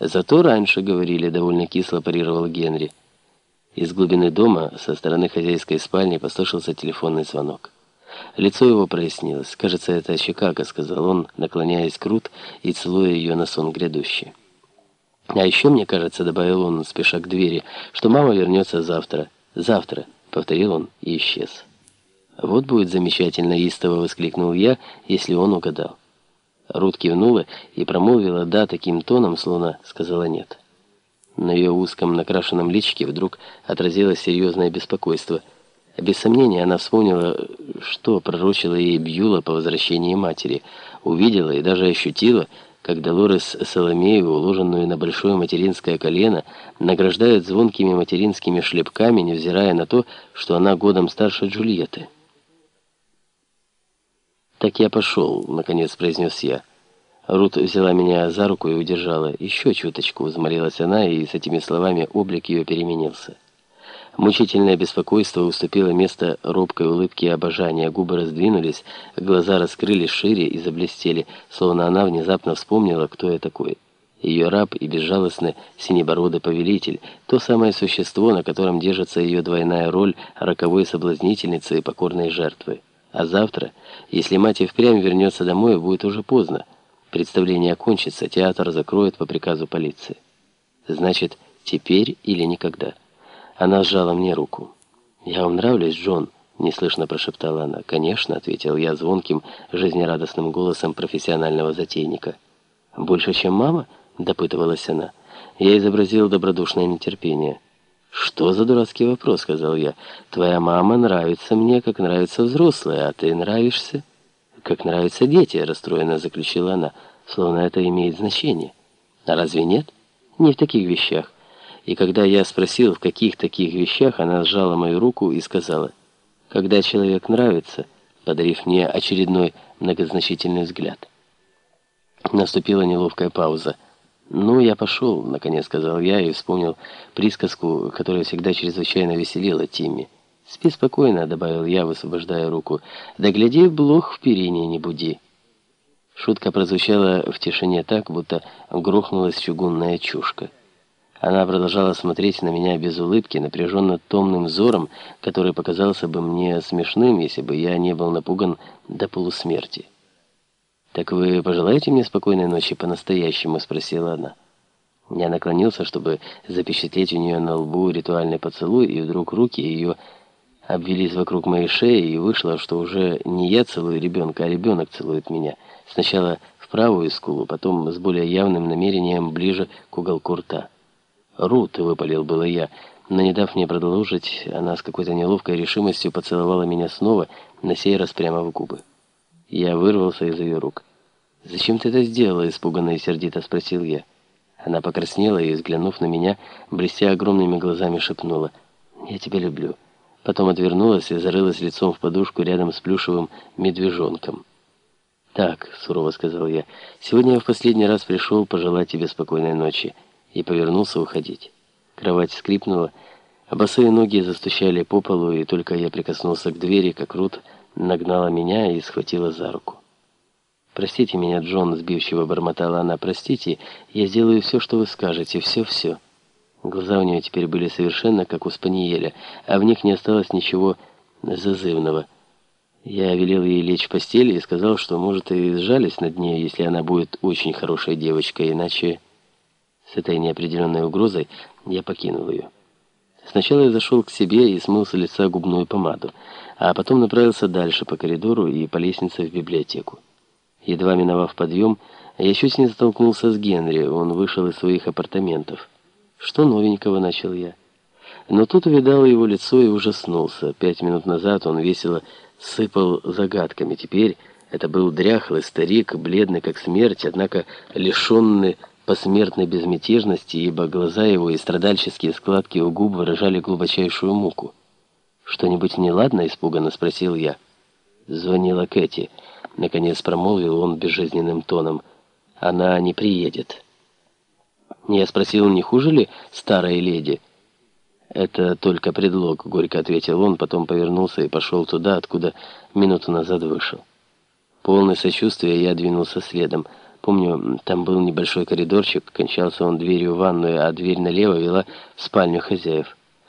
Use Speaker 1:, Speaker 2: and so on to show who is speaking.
Speaker 1: Зато раньше говорили, довольно кисло парировал Генри. Из глубины дома, со стороны хозяйской спальни, послышался телефонный звонок. Лицо его прояснилось. «Кажется, это Чикаго», — сказал он, наклоняясь к Рут и целуя ее на сон грядущий. «А еще, мне кажется, — добавил он, спеша к двери, — что мама вернется завтра. Завтра», — повторил он и исчез. «Вот будет замечательно, истово!» — воскликнул я, если он угадал. Рут кивнула и промолвила «да» таким тоном, словно сказала «нет». На ее узком накрашенном личике вдруг отразилось серьезное беспокойство. Без сомнения, она вспомнила, что пророчила ей Бьюла по возвращении матери, увидела и даже ощутила, как Долорес Соломею, уложенную на большое материнское колено, награждают звонкими материнскими шлепками, невзирая на то, что она годом старше Джульетты. «Так я пошел», — наконец произнес я. Рут взяла меня за руку и удержала. «Еще чуточку», — взмолилась она, и с этими словами облик ее переменился. Мучительное беспокойство уступило место робкой улыбки и обожания. Губы раздвинулись, глаза раскрылись шире и заблестели, словно она внезапно вспомнила, кто я такой. Ее раб и безжалостный синебородый повелитель, то самое существо, на котором держится ее двойная роль роковой соблазнительницы и покорной жертвы. А завтра, если мать и впрямь вернется домой, будет уже поздно. Представление окончится, театр закроет по приказу полиции. Значит, теперь или никогда. Она сжала мне руку. «Я вам нравлюсь, Джон?» — неслышно прошептала она. «Конечно», — ответил я звонким, жизнерадостным голосом профессионального затейника. «Больше, чем мама?» — допытывалась она. Я изобразил добродушное нетерпение. «Что за дурацкий вопрос?» — сказал я. «Твоя мама нравится мне, как нравятся взрослые, а ты нравишься?» «Как нравятся дети», — расстроенно заключила она, словно это имеет значение. «А разве нет?» «Не в таких вещах». И когда я спросил, в каких таких вещах, она сжала мою руку и сказала, «Когда человек нравится», подарив мне очередной многозначительный взгляд. Наступила неловкая пауза. «Ну, я пошел», — наконец сказал я и вспомнил присказку, которая всегда чрезвычайно веселила Тимми. «Спи спокойно», — добавил я, высвобождая руку. «Да гляди, блох в перине не буди». Шутка прозвучала в тишине так, будто грохнулась чугунная чушка. Она продолжала смотреть на меня без улыбки, напряженно томным взором, который показался бы мне смешным, если бы я не был напуган до полусмерти. «Так вы пожелаете мне спокойной ночи по-настоящему?» — спросила она. Я наклонился, чтобы запечатлеть у нее на лбу ритуальный поцелуй, и вдруг руки ее обвелись вокруг моей шеи, и вышло, что уже не я целую ребенка, а ребенок целует меня. Сначала в правую скулу, потом с более явным намерением ближе к уголку рта. «Рут!» — выпалил было я, но не дав мне продолжить, она с какой-то неловкой решимостью поцеловала меня снова, на сей раз прямо в губы. Я вырвался из ее рук. «Зачем ты это сделала?» — испуганно и сердито спросил я. Она покраснела и, взглянув на меня, блестя огромными глазами, шепнула «Я тебя люблю». Потом отвернулась и зарылась лицом в подушку рядом с плюшевым медвежонком. «Так», — сурово сказал я, — «сегодня я в последний раз пришел пожелать тебе спокойной ночи» и повернулся уходить. Кровать скрипнула, а босые ноги застучали по полу, и только я прикоснулся к двери, как Рут нагнала меня и схватила за руку. «Простите меня, Джон», — сбивчиво бормотала она, — «простите, я сделаю все, что вы скажете, все-все». Глаза у нее теперь были совершенно как у Спаниеля, а в них не осталось ничего зазывного. Я велел ей лечь в постели и сказал, что, может, и сжались над ней, если она будет очень хорошей девочкой, иначе... С этой неопределенной угрозой я покинул ее. Сначала я зашел к себе и смыл с лица губную помаду, а потом направился дальше по коридору и по лестнице в библиотеку. Едва миновав подъем, я чуть не столкнулся с Генри, он вышел из своих апартаментов. «Что новенького?» — начал я. Но тут увидал его лицо и ужаснулся. Пять минут назад он весело сыпал загадками. Теперь это был дряхлый старик, бледный как смерть, однако лишенный посмертной безмятежности, ибо глаза его и страдальческие складки у губ выражали глубочайшую муку. «Что-нибудь неладно?» — испуганно спросил я. Звонила Кэти. Наконец промолвил он безжизненным тоном. «Она не приедет». Я спросил, не хуже ли старая леди? «Это только предлог», — горько ответил он, потом повернулся и пошел туда, откуда минуту назад вышел. Полный сочувствия я двинулся следом. Помню, там был небольшой коридорчик, кончался он дверью в ванную, а дверь налево вела в спальню хозяев.